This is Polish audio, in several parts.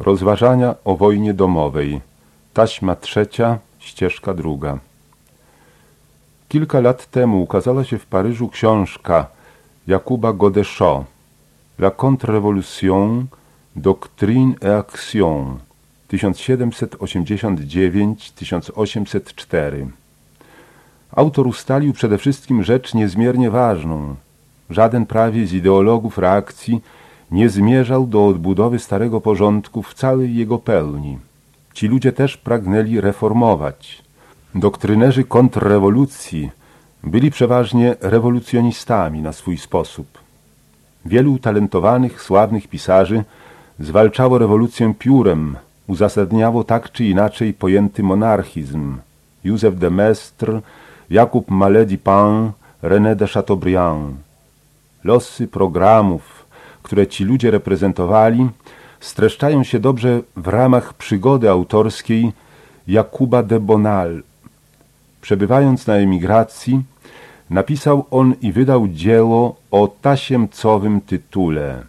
Rozważania o wojnie domowej. Taśma trzecia, ścieżka druga. Kilka lat temu ukazała się w Paryżu książka Jakuba Godesza La contre-révolution, doctrine et action 1789-1804. Autor ustalił przede wszystkim rzecz niezmiernie ważną. Żaden prawie z ideologów reakcji nie zmierzał do odbudowy starego porządku w całej jego pełni. Ci ludzie też pragnęli reformować. Doktrynerzy kontrrewolucji byli przeważnie rewolucjonistami na swój sposób. Wielu utalentowanych, sławnych pisarzy zwalczało rewolucję piórem, uzasadniało tak czy inaczej pojęty monarchizm. Józef de Maistre, Jakub Maledi-Pan, René de Chateaubriand. Losy programów, które ci ludzie reprezentowali, streszczają się dobrze w ramach przygody autorskiej Jakuba de Bonal. Przebywając na emigracji, napisał on i wydał dzieło o tasiemcowym tytule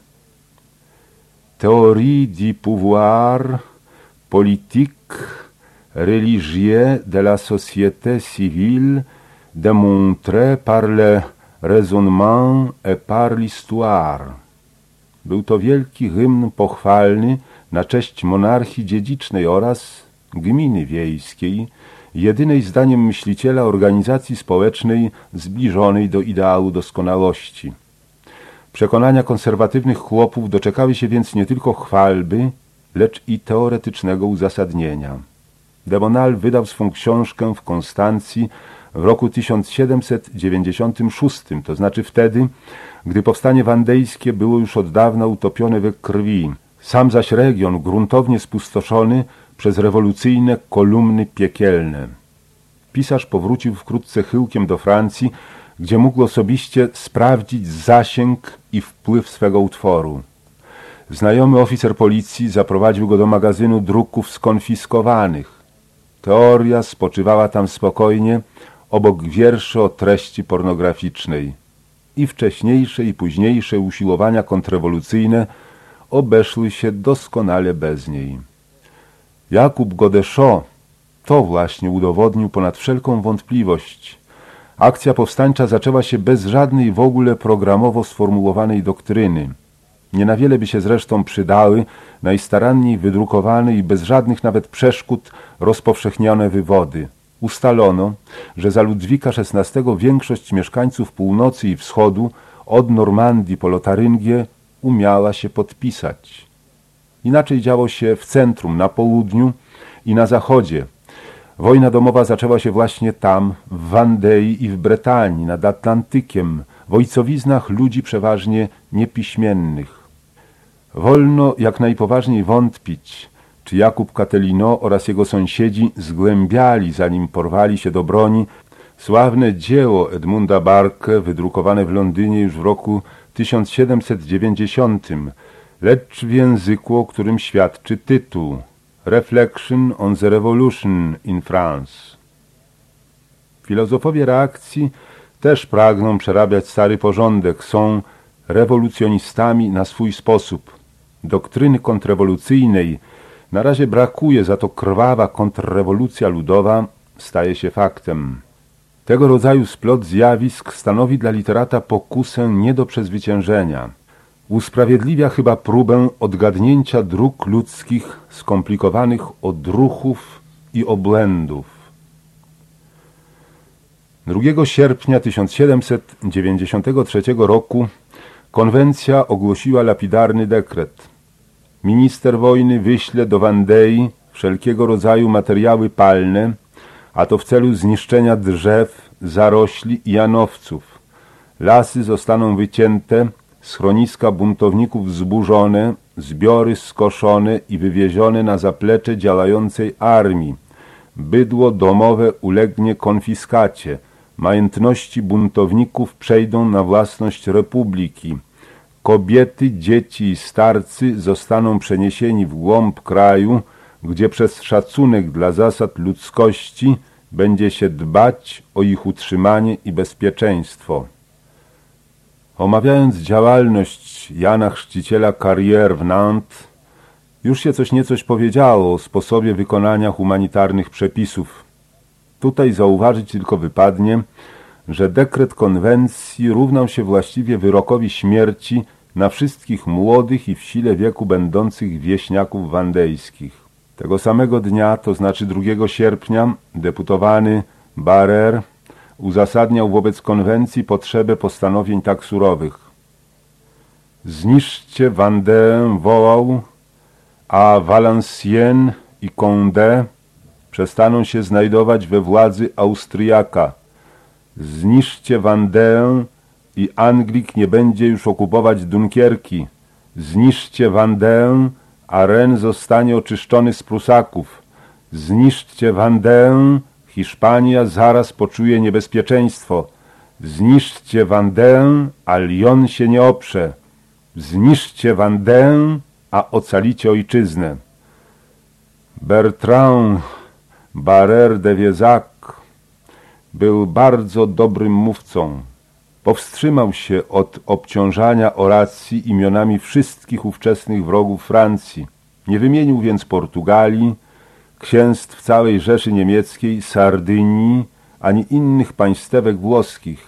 Théorie du pouvoir politique religieux de la société civile démontrée par le raisonnement et par l'histoire. Był to wielki hymn pochwalny na cześć monarchii dziedzicznej oraz gminy wiejskiej, jedynej zdaniem myśliciela organizacji społecznej zbliżonej do ideału doskonałości. Przekonania konserwatywnych chłopów doczekały się więc nie tylko chwalby, lecz i teoretycznego uzasadnienia. Demonal wydał swą książkę w Konstancji w roku 1796, to znaczy wtedy, gdy powstanie wandejskie było już od dawna utopione we krwi, sam zaś region gruntownie spustoszony przez rewolucyjne kolumny piekielne. Pisarz powrócił wkrótce chyłkiem do Francji, gdzie mógł osobiście sprawdzić zasięg i wpływ swego utworu. Znajomy oficer policji zaprowadził go do magazynu druków skonfiskowanych. Teoria spoczywała tam spokojnie obok wierszy o treści pornograficznej. I wcześniejsze i późniejsze usiłowania kontrrewolucyjne obeszły się doskonale bez niej. Jakub Godeszo to właśnie udowodnił ponad wszelką wątpliwość. Akcja powstańcza zaczęła się bez żadnej w ogóle programowo sformułowanej doktryny. Nie na wiele by się zresztą przydały najstaranniej wydrukowane i bez żadnych nawet przeszkód rozpowszechnione wywody. Ustalono, że za Ludwika XVI większość mieszkańców północy i wschodu od Normandii po Lotaryngię umiała się podpisać. Inaczej działo się w centrum, na południu i na zachodzie. Wojna domowa zaczęła się właśnie tam, w Wandei i w Bretanii, nad Atlantykiem, w ojcowiznach ludzi przeważnie niepiśmiennych. Wolno jak najpoważniej wątpić, czy Jakub Catelino oraz jego sąsiedzi zgłębiali, zanim porwali się do broni, sławne dzieło Edmunda Barke, wydrukowane w Londynie już w roku 1790, lecz w języku, o którym świadczy tytuł Reflection on the Revolution in France. Filozofowie reakcji też pragną przerabiać stary porządek, są rewolucjonistami na swój sposób. Doktryny kontrrewolucyjnej na razie brakuje, za to krwawa kontrrewolucja ludowa staje się faktem. Tego rodzaju splot zjawisk stanowi dla literata pokusę nie do przezwyciężenia. Usprawiedliwia chyba próbę odgadnięcia dróg ludzkich skomplikowanych odruchów i obłędów. 2 sierpnia 1793 roku konwencja ogłosiła lapidarny dekret. Minister wojny wyśle do Wandei wszelkiego rodzaju materiały palne, a to w celu zniszczenia drzew, zarośli i janowców. Lasy zostaną wycięte, schroniska buntowników zburzone, zbiory skoszone i wywiezione na zaplecze działającej armii. Bydło domowe ulegnie konfiskacie. Majątności buntowników przejdą na własność republiki. Kobiety, dzieci i starcy zostaną przeniesieni w głąb kraju, gdzie przez szacunek dla zasad ludzkości będzie się dbać o ich utrzymanie i bezpieczeństwo. Omawiając działalność Jana Chrzciciela Carrière w Nantes, Już się coś niecoś powiedziało o sposobie wykonania humanitarnych przepisów. Tutaj zauważyć tylko wypadnie, że dekret konwencji równał się właściwie wyrokowi śmierci na wszystkich młodych i w sile wieku będących wieśniaków wandejskich. Tego samego dnia, to znaczy 2 sierpnia, deputowany Barer uzasadniał wobec konwencji potrzebę postanowień tak surowych. Zniszczcie Vendée, wołał, a Valenciennes i Condé przestaną się znajdować we władzy Austriaka. Zniszczcie Vendée i Anglik nie będzie już okupować Dunkierki. Zniszczcie Vendée, a Rennes zostanie oczyszczony z Prusaków. Zniszczcie Vendée, Hiszpania zaraz poczuje niebezpieczeństwo. Zniszczcie Vendée, a Lyon się nie oprze. Zniszczcie Vendée, a ocalicie ojczyznę. Bertrand Barrer de Viezac był bardzo dobrym mówcą. Powstrzymał się od obciążania oracji imionami wszystkich ówczesnych wrogów Francji. Nie wymienił więc Portugalii, księstw całej Rzeszy Niemieckiej, Sardynii, ani innych państwek włoskich.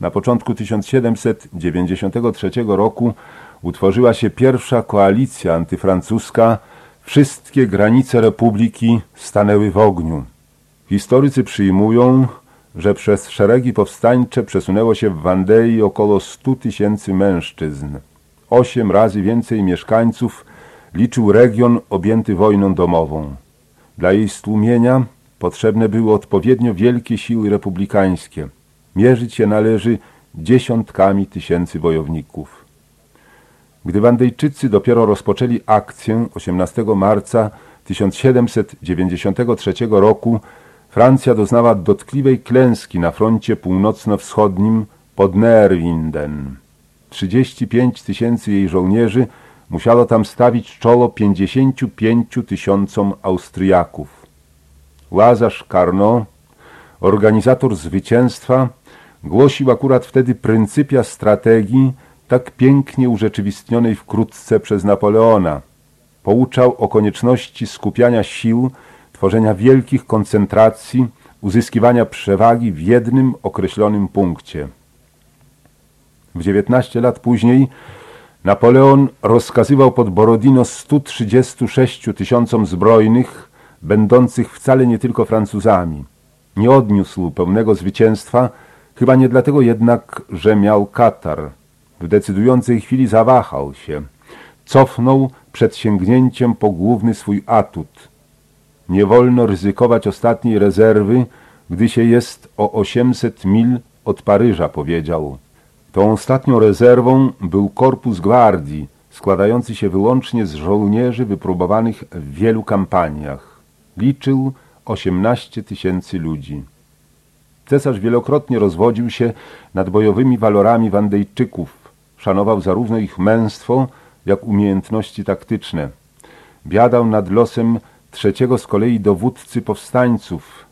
Na początku 1793 roku utworzyła się pierwsza koalicja antyfrancuska, wszystkie granice republiki stanęły w ogniu. Historycy przyjmują, że przez szeregi powstańcze przesunęło się w Wandei około stu tysięcy mężczyzn. Osiem razy więcej mieszkańców liczył region objęty wojną domową. Dla jej stłumienia potrzebne były odpowiednio wielkie siły republikańskie. Mierzyć się należy dziesiątkami tysięcy wojowników. Gdy Wandejczycy dopiero rozpoczęli akcję 18 marca 1793 roku, Francja doznała dotkliwej klęski na froncie północno-wschodnim pod Neerwinden. 35 tysięcy jej żołnierzy musiało tam stawić czoło 55 tysiącom Austriaków. Łazarz Carnot, organizator zwycięstwa, głosił akurat wtedy pryncypia strategii tak pięknie urzeczywistnionej wkrótce przez Napoleona. Pouczał o konieczności skupiania sił, tworzenia wielkich koncentracji, uzyskiwania przewagi w jednym określonym punkcie. W 19 lat później Napoleon rozkazywał pod Borodino 136 tysiącom zbrojnych, będących wcale nie tylko Francuzami. Nie odniósł pełnego zwycięstwa, chyba nie dlatego jednak, że miał katar. W decydującej chwili zawahał się. Cofnął przed sięgnięciem po główny swój atut. Nie wolno ryzykować ostatniej rezerwy, gdy się jest o 800 mil od Paryża, powiedział. Tą ostatnią rezerwą był korpus gwardii, składający się wyłącznie z żołnierzy wypróbowanych w wielu kampaniach. Liczył 18 tysięcy ludzi. Cesarz wielokrotnie rozwodził się nad bojowymi walorami Wandejczyków. Szanował zarówno ich męstwo, jak umiejętności taktyczne. Biadał nad losem trzeciego z kolei dowódcy powstańców,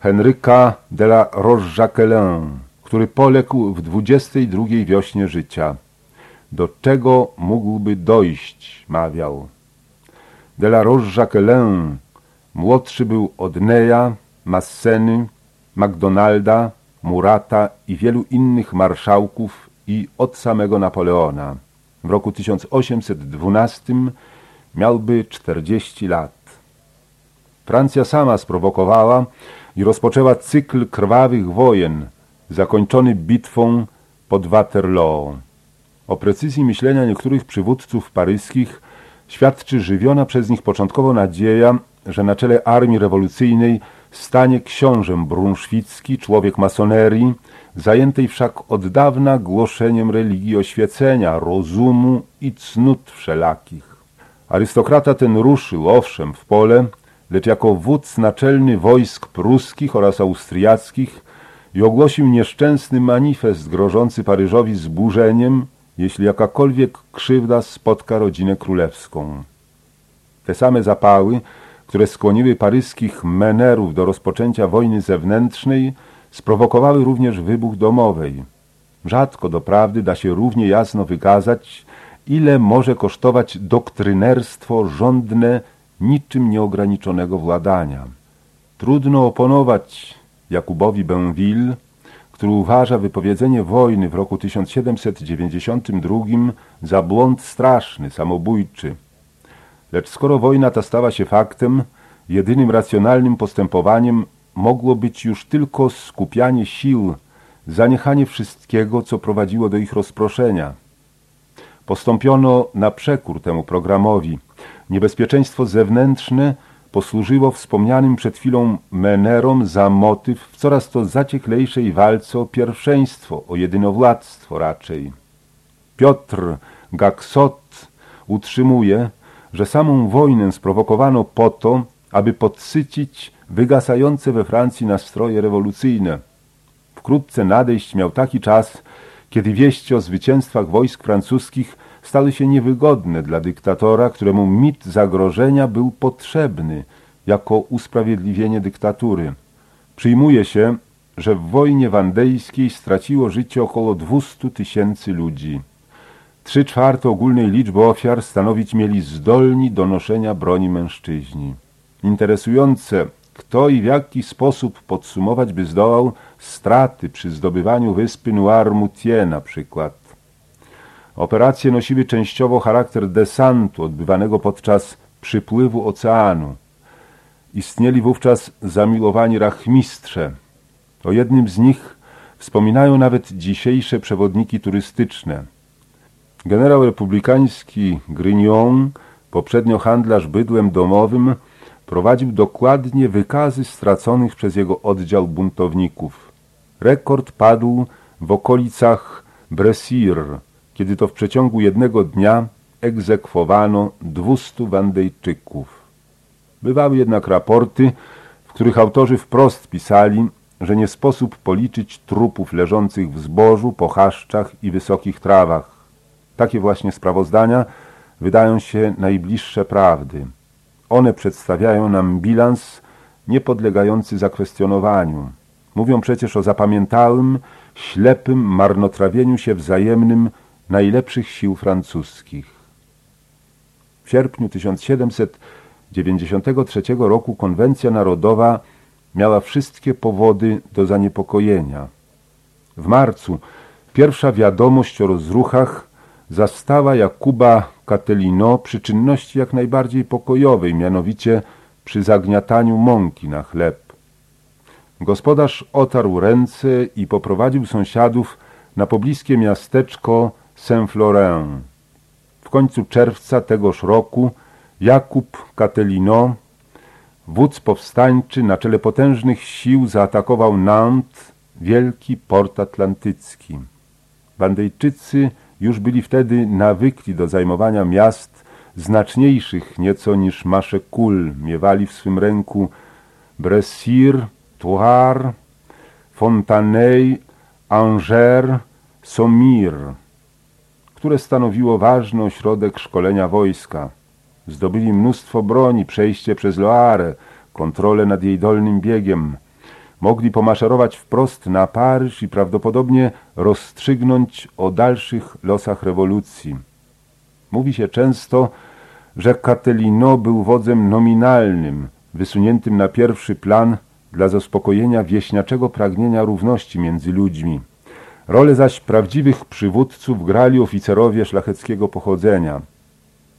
Henryka de la Roche-Jacquelin, który poległ w dwudziestej drugiej wiośnie życia. Do czego mógłby dojść, mawiał. De la Roche-Jacquelin młodszy był od Neya, Masseny, MacDonalda, Murata i wielu innych marszałków i od samego Napoleona. W roku 1812 miałby 40 lat. Francja sama sprowokowała i rozpoczęła cykl krwawych wojen, zakończony bitwą pod Waterloo. O precyzji myślenia niektórych przywódców paryskich świadczy żywiona przez nich początkowo nadzieja, że na czele armii rewolucyjnej stanie książę brunszwicki, człowiek masonerii, zajętej wszak od dawna głoszeniem religii oświecenia, rozumu i cnót wszelakich. Arystokrata ten ruszył, owszem, w pole, lecz jako wódz naczelny wojsk pruskich oraz austriackich i ogłosił nieszczęsny manifest grożący Paryżowi zburzeniem, jeśli jakakolwiek krzywda spotka rodzinę królewską. Te same zapały, które skłoniły paryskich menerów do rozpoczęcia wojny zewnętrznej, sprowokowały również wybuch domowej. Rzadko doprawdy da się równie jasno wykazać, ile może kosztować doktrynerstwo rządne niczym nieograniczonego władania. Trudno oponować Jakubowi Benville, który uważa wypowiedzenie wojny w roku 1792 za błąd straszny, samobójczy. Lecz skoro wojna ta stała się faktem, jedynym racjonalnym postępowaniem mogło być już tylko skupianie sił, zaniechanie wszystkiego, co prowadziło do ich rozproszenia. Postąpiono na przekór temu programowi. Niebezpieczeństwo zewnętrzne posłużyło wspomnianym przed chwilą menerom za motyw w coraz to zacieklejszej walce o pierwszeństwo, o jedynowładztwo raczej. Piotr Gaksot utrzymuje, że samą wojnę sprowokowano po to, aby podsycić wygasające we Francji nastroje rewolucyjne. Wkrótce nadejść miał taki czas, kiedy wieści o zwycięstwach wojsk francuskich stały się niewygodne dla dyktatora, któremu mit zagrożenia był potrzebny jako usprawiedliwienie dyktatury. Przyjmuje się, że w wojnie wandejskiej straciło życie około 200 tysięcy ludzi. Trzy czwarte ogólnej liczby ofiar stanowić mieli zdolni do noszenia broni mężczyźni. Interesujące, kto i w jaki sposób podsumować by zdołał straty przy zdobywaniu wyspy Noirmoutier na przykład. Operacje nosiły częściowo charakter desantu odbywanego podczas przypływu oceanu. Istnieli wówczas zamilowani rachmistrze. O jednym z nich wspominają nawet dzisiejsze przewodniki turystyczne. Generał republikański Grignon, poprzednio handlarz bydłem domowym, prowadził dokładnie wykazy straconych przez jego oddział buntowników. Rekord padł w okolicach Bresir, kiedy to w przeciągu jednego dnia egzekwowano dwustu Wandejczyków. Bywały jednak raporty, w których autorzy wprost pisali, że nie sposób policzyć trupów leżących w zbożu, po chaszczach i wysokich trawach. Takie właśnie sprawozdania wydają się najbliższe prawdy. One przedstawiają nam bilans niepodlegający zakwestionowaniu. Mówią przecież o zapamiętałym, ślepym marnotrawieniu się wzajemnym najlepszych sił francuskich. W sierpniu 1793 roku konwencja narodowa miała wszystkie powody do zaniepokojenia. W marcu pierwsza wiadomość o rozruchach zastała Jakuba Catelino przy czynności jak najbardziej pokojowej, mianowicie przy zagniataniu mąki na chleb. Gospodarz otarł ręce i poprowadził sąsiadów na pobliskie miasteczko Saint-Florent. W końcu czerwca tegoż roku Jakub Catelino, wódz powstańczy na czele potężnych sił zaatakował Nantes, wielki port atlantycki. Bandejczycy już byli wtedy nawykli do zajmowania miast znaczniejszych nieco niż Maszekul. Miewali w swym ręku Bresir, Tours, Fontanay, Angers, Somir, które stanowiło ważny ośrodek szkolenia wojska. Zdobyli mnóstwo broni, przejście przez Loire, kontrolę nad jej dolnym biegiem – mogli pomaszerować wprost na Paryż i prawdopodobnie rozstrzygnąć o dalszych losach rewolucji. Mówi się często, że Catelino był wodzem nominalnym, wysuniętym na pierwszy plan dla zaspokojenia wieśniaczego pragnienia równości między ludźmi. Rolę zaś prawdziwych przywódców grali oficerowie szlacheckiego pochodzenia.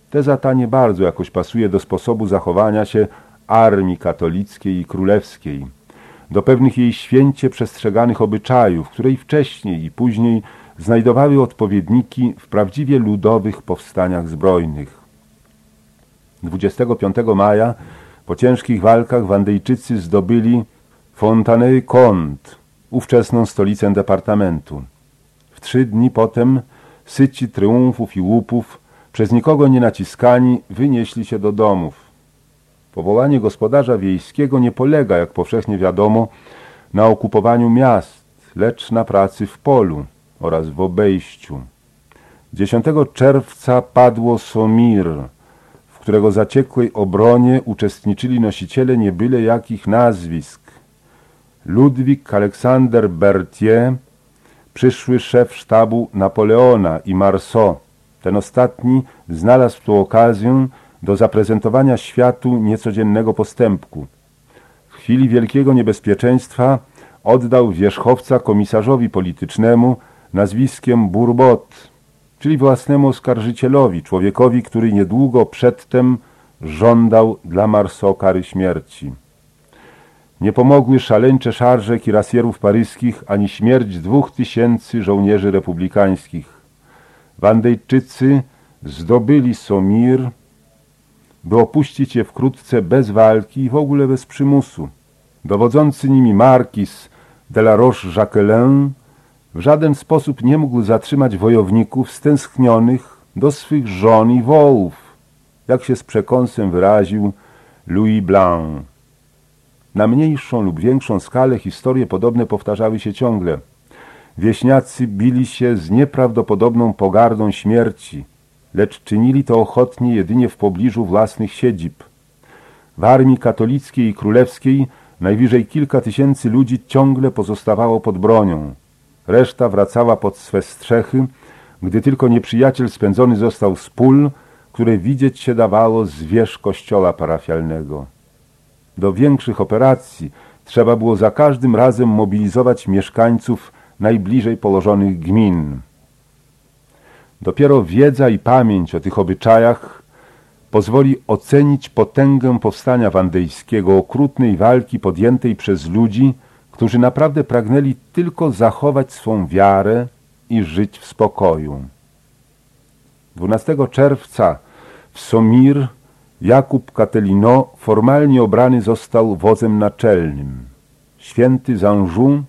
Teza ta nie bardzo jakoś pasuje do sposobu zachowania się armii katolickiej i królewskiej do pewnych jej święcie przestrzeganych obyczajów, które i wcześniej i później znajdowały odpowiedniki w prawdziwie ludowych powstaniach zbrojnych. 25 maja po ciężkich walkach Wandejczycy zdobyli Fontanay-Comte, ówczesną stolicę departamentu. W trzy dni potem, syci triumfów i łupów, przez nikogo nie naciskani, wynieśli się do domów. Powołanie gospodarza wiejskiego nie polega, jak powszechnie wiadomo, na okupowaniu miast, lecz na pracy w polu oraz w obejściu. 10 czerwca padło Somir, w którego zaciekłej obronie uczestniczyli nosiciele niebyle jakich nazwisk. Ludwik Aleksander Berthier, przyszły szef sztabu Napoleona i Marceau, Ten ostatni znalazł tu okazję do zaprezentowania światu niecodziennego postępku. W chwili wielkiego niebezpieczeństwa oddał wierzchowca komisarzowi politycznemu nazwiskiem Burbot, czyli własnemu oskarżycielowi, człowiekowi, który niedługo przedtem żądał dla Marceau kary śmierci. Nie pomogły szaleńcze szarże kirasjerów paryskich ani śmierć dwóch tysięcy żołnierzy republikańskich. Wandejczycy zdobyli Somir, by opuścić je wkrótce bez walki i w ogóle bez przymusu. Dowodzący nimi markiz de la Roche-Jacquelin w żaden sposób nie mógł zatrzymać wojowników stęsknionych do swych żon i wołów, jak się z przekąsem wyraził Louis Blanc. Na mniejszą lub większą skalę historie podobne powtarzały się ciągle. Wieśniacy bili się z nieprawdopodobną pogardą śmierci, lecz czynili to ochotnie jedynie w pobliżu własnych siedzib. W armii katolickiej i królewskiej najwyżej kilka tysięcy ludzi ciągle pozostawało pod bronią. Reszta wracała pod swe strzechy, gdy tylko nieprzyjaciel spędzony został z pól, które widzieć się dawało z wież kościoła parafialnego. Do większych operacji trzeba było za każdym razem mobilizować mieszkańców najbliżej położonych gmin. Dopiero wiedza i pamięć o tych obyczajach pozwoli ocenić potęgę powstania wandejskiego, okrutnej walki podjętej przez ludzi, którzy naprawdę pragnęli tylko zachować swą wiarę i żyć w spokoju. 12 czerwca w Somir Jakub Catelino formalnie obrany został wodzem naczelnym. Święty Zanjou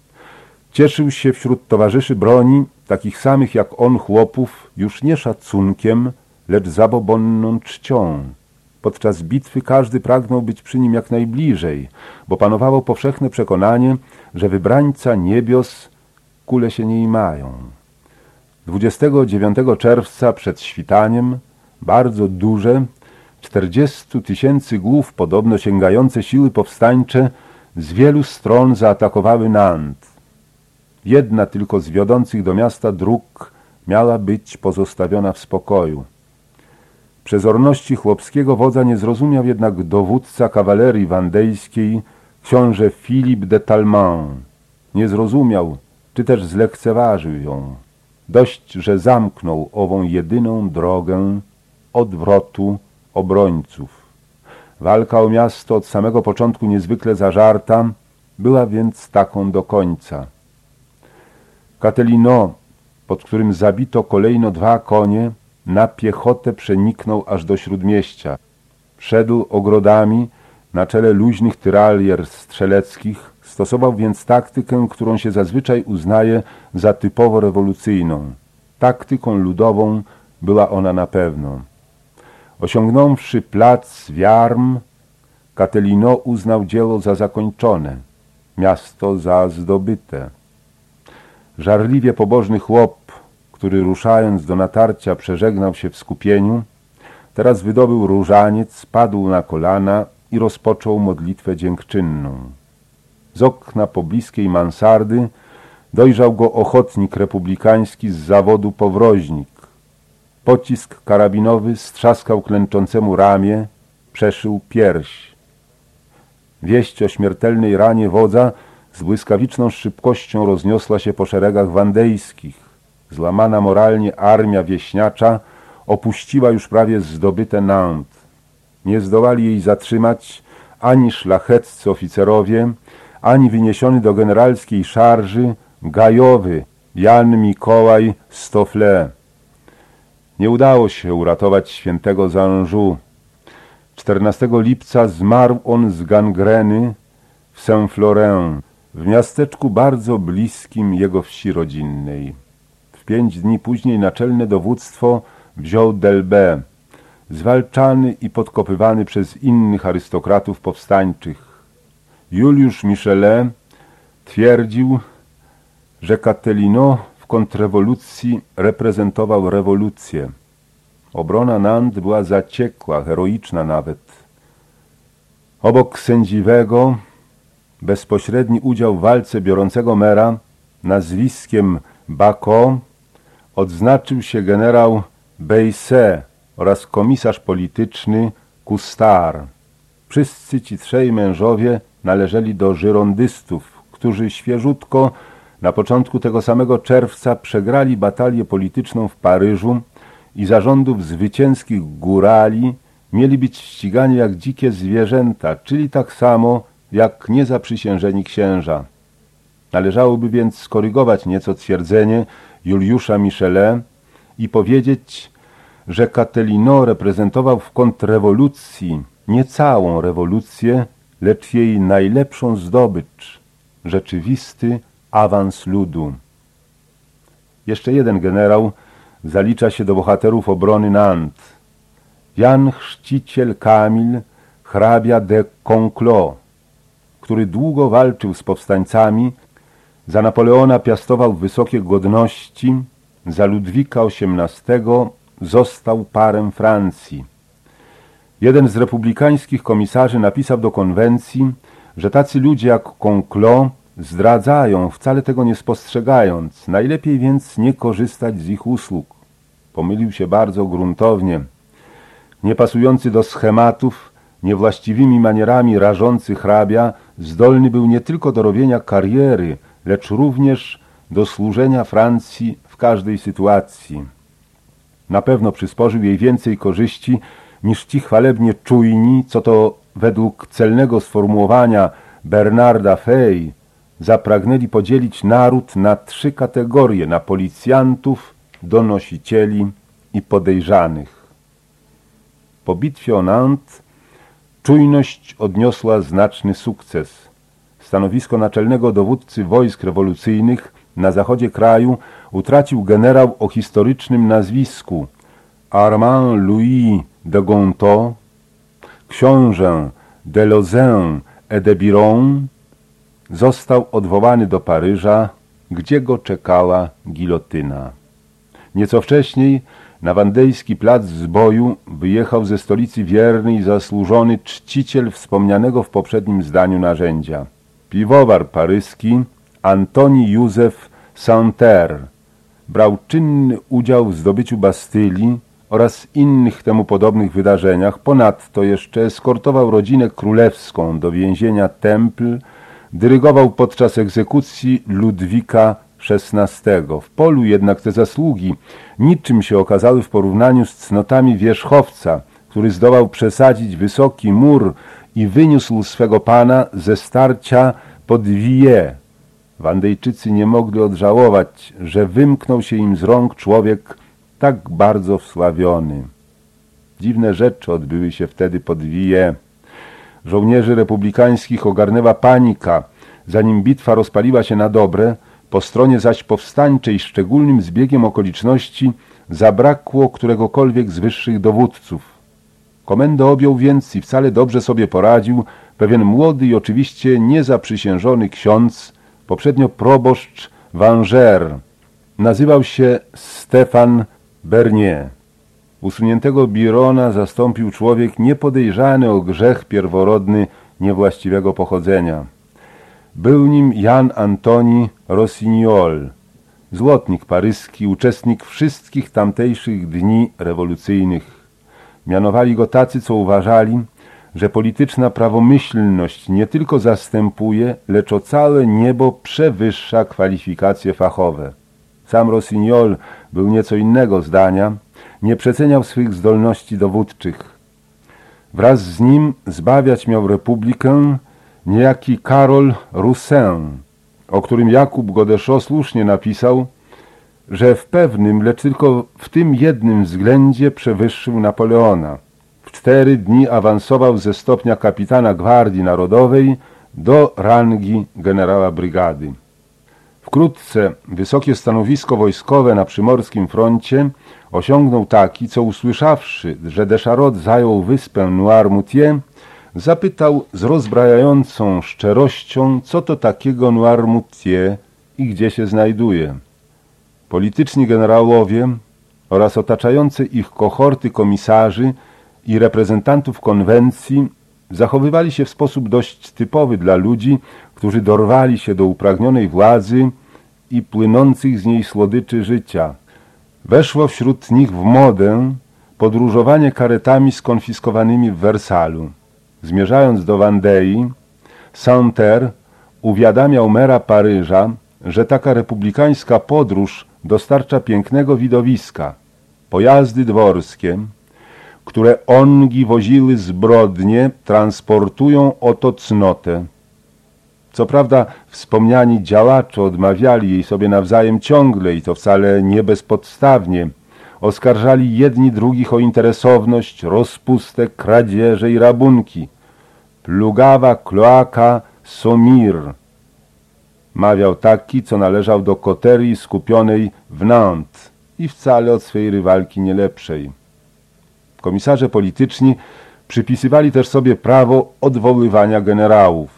cieszył się wśród towarzyszy broni, takich samych jak on chłopów, już nie szacunkiem, lecz zabobonną czcią. Podczas bitwy każdy pragnął być przy nim jak najbliżej, bo panowało powszechne przekonanie, że wybrańca niebios kule się nie imają. 29 czerwca przed świtaniem bardzo duże, 40 tysięcy głów, podobno sięgające siły powstańcze, z wielu stron zaatakowały Nantes. Jedna tylko z wiodących do miasta dróg miała być pozostawiona w spokoju. Przezorności chłopskiego wodza nie zrozumiał jednak dowódca kawalerii wandejskiej, książę Filip de Talman. Nie zrozumiał, czy też zlekceważył ją. Dość, że zamknął ową jedyną drogę odwrotu obrońców. Walka o miasto od samego początku niezwykle zażarta, była więc taką do końca. Catelino, pod którym zabito kolejno dwa konie, na piechotę przeniknął aż do śródmieścia. Szedł ogrodami na czele luźnych tyralier strzeleckich, stosował więc taktykę, którą się zazwyczaj uznaje za typowo rewolucyjną. Taktyką ludową była ona na pewno. Osiągnąwszy plac Wiarm, Catelino uznał dzieło za zakończone, miasto za zdobyte. Żarliwie pobożny chłop, który ruszając do natarcia przeżegnał się w skupieniu, teraz wydobył różaniec, spadł na kolana i rozpoczął modlitwę dziękczynną. Z okna pobliskiej mansardy dojrzał go ochotnik republikański z zawodu powroźnik. Pocisk karabinowy strzaskał klęczącemu ramię, przeszył pierś. Wieść o śmiertelnej ranie wodza z błyskawiczną szybkością rozniosła się po szeregach wandejskich. Złamana moralnie armia wieśniacza opuściła już prawie zdobyte Nantes. Nie zdołali jej zatrzymać ani szlacheccy oficerowie, ani wyniesiony do generalskiej szarży gajowy Jan Mikołaj Stoffle. Nie udało się uratować świętego Zanżu. 14 lipca zmarł on z gangreny w Saint-Florent, w miasteczku bardzo bliskim jego wsi rodzinnej. W pięć dni później naczelne dowództwo wziął Delbé, zwalczany i podkopywany przez innych arystokratów powstańczych. Juliusz Michelet twierdził, że Catelino kontrrewolucji reprezentował rewolucję. Obrona Nand była zaciekła, heroiczna nawet. Obok sędziwego bezpośredni udział w walce biorącego mera nazwiskiem Bako odznaczył się generał Bejse oraz komisarz polityczny Kustar. Wszyscy ci trzej mężowie należeli do żyrondystów, którzy świeżutko na początku tego samego czerwca przegrali batalię polityczną w Paryżu i zarządów zwycięskich górali mieli być ścigani jak dzikie zwierzęta, czyli tak samo jak niezaprzysiężeni księża. Należałoby więc skorygować nieco twierdzenie Juliusza Michelet i powiedzieć, że Catelino reprezentował w kontrrewolucji nie całą rewolucję, lecz jej najlepszą zdobycz, rzeczywisty awans ludu. Jeszcze jeden generał zalicza się do bohaterów obrony Nantes. Jan Chrzciciel Kamil, hrabia de Conclos, który długo walczył z powstańcami, za Napoleona piastował wysokie godności, za Ludwika XVIII został parem Francji. Jeden z republikańskich komisarzy napisał do konwencji, że tacy ludzie jak Conclos zdradzają, wcale tego nie spostrzegając, najlepiej więc nie korzystać z ich usług. Pomylił się bardzo gruntownie. Niepasujący do schematów, niewłaściwymi manierami rażący hrabia, zdolny był nie tylko do robienia kariery, lecz również do służenia Francji w każdej sytuacji. Na pewno przysporzył jej więcej korzyści niż ci chwalebnie czujni, co to według celnego sformułowania Bernarda Fey zapragnęli podzielić naród na trzy kategorie, na policjantów, donosicieli i podejrzanych. Po bitwie o Nantes czujność odniosła znaczny sukces. Stanowisko naczelnego dowódcy wojsk rewolucyjnych na zachodzie kraju utracił generał o historycznym nazwisku Armand Louis de Gontaut, książę de Lauzun et de Biron został odwołany do Paryża, gdzie go czekała gilotyna. Nieco wcześniej na wandejski plac zboju wyjechał ze stolicy wierny i zasłużony czciciel wspomnianego w poprzednim zdaniu narzędzia. Piwowar paryski Antoni Józef Santerre brał czynny udział w zdobyciu Bastylii oraz innych temu podobnych wydarzeniach. Ponadto jeszcze eskortował rodzinę królewską do więzienia Temple, dyrygował podczas egzekucji Ludwika XVI. W polu jednak te zasługi niczym się okazały w porównaniu z cnotami wierzchowca, który zdołał przesadzić wysoki mur i wyniósł swego pana ze starcia pod Vie. Wandejczycy nie mogli odżałować, że wymknął się im z rąk człowiek tak bardzo wsławiony. Dziwne rzeczy odbyły się wtedy pod Vie. Żołnierzy republikańskich ogarnęła panika, zanim bitwa rozpaliła się na dobre, po stronie zaś powstańczej szczególnym zbiegiem okoliczności zabrakło któregokolwiek z wyższych dowódców. Komendę objął więc i wcale dobrze sobie poradził pewien młody i oczywiście niezaprzysiężony ksiądz, poprzednio proboszcz Wanger. Nazywał się Stefan Bernier. Usuniętego Birona zastąpił człowiek niepodejrzany o grzech pierworodny niewłaściwego pochodzenia. Był nim Jan Antoni Rossignol, złotnik paryski, uczestnik wszystkich tamtejszych dni rewolucyjnych. Mianowali go tacy, co uważali, że polityczna prawomyślność nie tylko zastępuje, lecz o całe niebo przewyższa kwalifikacje fachowe. Sam Rossignol był nieco innego zdania, nie przeceniał swych zdolności dowódczych. Wraz z nim zbawiać miał republikę niejaki Karol Roussin, o którym Jakub Godeszo słusznie napisał, że w pewnym, lecz tylko w tym jednym względzie przewyższył Napoleona. W cztery dni awansował ze stopnia kapitana Gwardii Narodowej do rangi generała brygady. Wkrótce wysokie stanowisko wojskowe na przymorskim froncie osiągnął taki, co usłyszawszy, że Descharot zajął wyspę Noirmoutier, zapytał z rozbrajającą szczerością, co to takiego Noirmoutier i gdzie się znajduje. Polityczni generałowie oraz otaczające ich kohorty komisarzy i reprezentantów konwencji zachowywali się w sposób dość typowy dla ludzi, którzy dorwali się do upragnionej władzy i płynących z niej słodyczy życia. Weszło wśród nich w modę podróżowanie karetami skonfiskowanymi w Wersalu. Zmierzając do Wandei, Santerre uwiadamiał mera Paryża, że taka republikańska podróż dostarcza pięknego widowiska. Pojazdy dworskie, które ongi woziły zbrodnie, transportują oto cnotę. Co prawda wspomniani działacze odmawiali jej sobie nawzajem ciągle i to wcale nie bezpodstawnie. Oskarżali jedni drugich o interesowność, rozpustę, kradzieże i rabunki. Plugawa kloaka somir. Mawiał taki, co należał do koterii skupionej w Nantes i wcale od swej rywalki nie lepszej. Komisarze polityczni przypisywali też sobie prawo odwoływania generałów.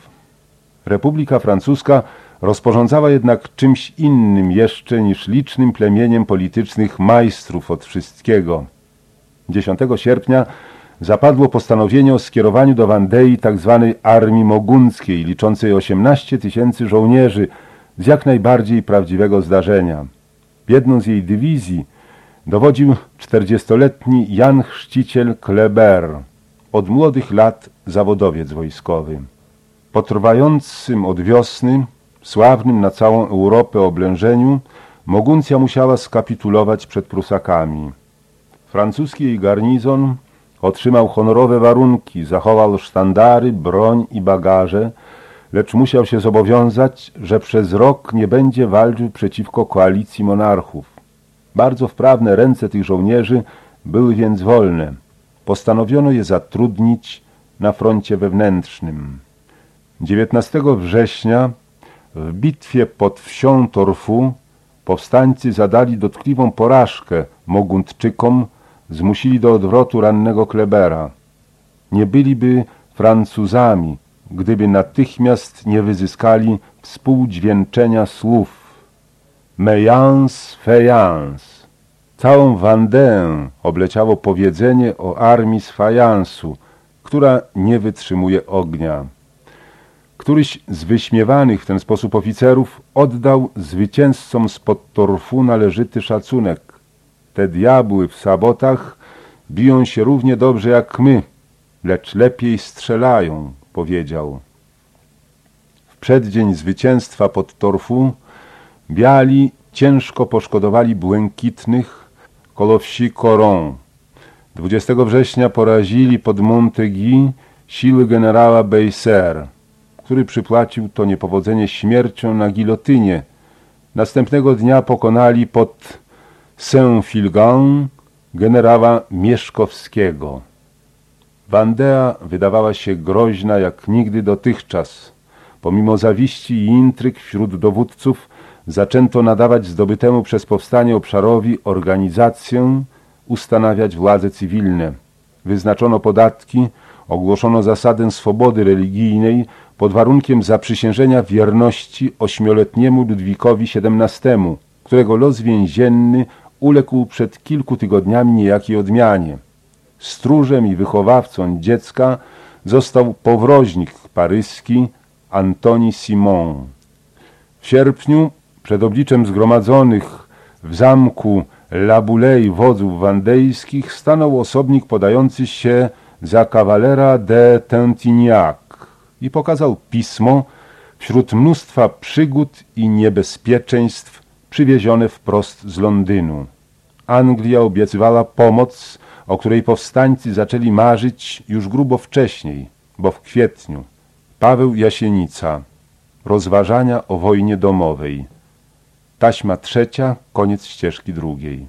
Republika Francuska rozporządzała jednak czymś innym jeszcze niż licznym plemieniem politycznych majstrów od wszystkiego. 10 sierpnia zapadło postanowienie o skierowaniu do Wandei tzw. Tak Armii Mogunckiej, liczącej 18 tysięcy żołnierzy z jak najbardziej prawdziwego zdarzenia. Jedną z jej dywizji dowodził 40-letni Jan Chrzciciel Kleber, od młodych lat zawodowiec wojskowy. Po trwającym od wiosny, sławnym na całą Europę oblężeniu, Moguncja musiała skapitulować przed Prusakami. Francuski jej garnizon otrzymał honorowe warunki, zachował sztandary, broń i bagaże, lecz musiał się zobowiązać, że przez rok nie będzie walczył przeciwko koalicji monarchów. Bardzo wprawne ręce tych żołnierzy były więc wolne. Postanowiono je zatrudnić na froncie wewnętrznym. 19 września w bitwie pod wsią Torfu powstańcy zadali dotkliwą porażkę Moguntczykom, zmusili do odwrotu rannego Klebera. Nie byliby Francuzami, gdyby natychmiast nie wyzyskali współdźwięczenia słów Meyans Feyans. Całą Vendée obleciało powiedzenie o armii z fajansu, która nie wytrzymuje ognia. Któryś z wyśmiewanych w ten sposób oficerów oddał zwycięzcom spod torfu należyty szacunek. Te diabły w sabotach biją się równie dobrze jak my, lecz lepiej strzelają, powiedział. W przeddzień zwycięstwa pod torfu biali ciężko poszkodowali błękitnych koło wsi Coron. 20 września porazili pod Montegui siły generała Beyser który przypłacił to niepowodzenie śmiercią na gilotynie. Następnego dnia pokonali pod Saint-Filgan generała Mieszkowskiego. Wandea wydawała się groźna jak nigdy dotychczas. Pomimo zawiści i intryg wśród dowódców zaczęto nadawać zdobytemu przez powstanie obszarowi organizację, ustanawiać władze cywilne. Wyznaczono podatki, ogłoszono zasadę swobody religijnej pod warunkiem zaprzysiężenia wierności ośmioletniemu Ludwikowi XVII, którego los więzienny uległ przed kilku tygodniami niejakiej odmianie. Stróżem i wychowawcą dziecka został powroźnik paryski Antoni Simon. W sierpniu przed obliczem zgromadzonych w zamku Labulej wodzów wandejskich stanął osobnik podający się za kawalera de Tentignac i pokazał pismo wśród mnóstwa przygód i niebezpieczeństw przywiezione wprost z Londynu. Anglia obiecywała pomoc, o której powstańcy zaczęli marzyć już grubo wcześniej, bo w kwietniu. Paweł Jasienica. Rozważania o wojnie domowej. Taśma trzecia, koniec ścieżki drugiej.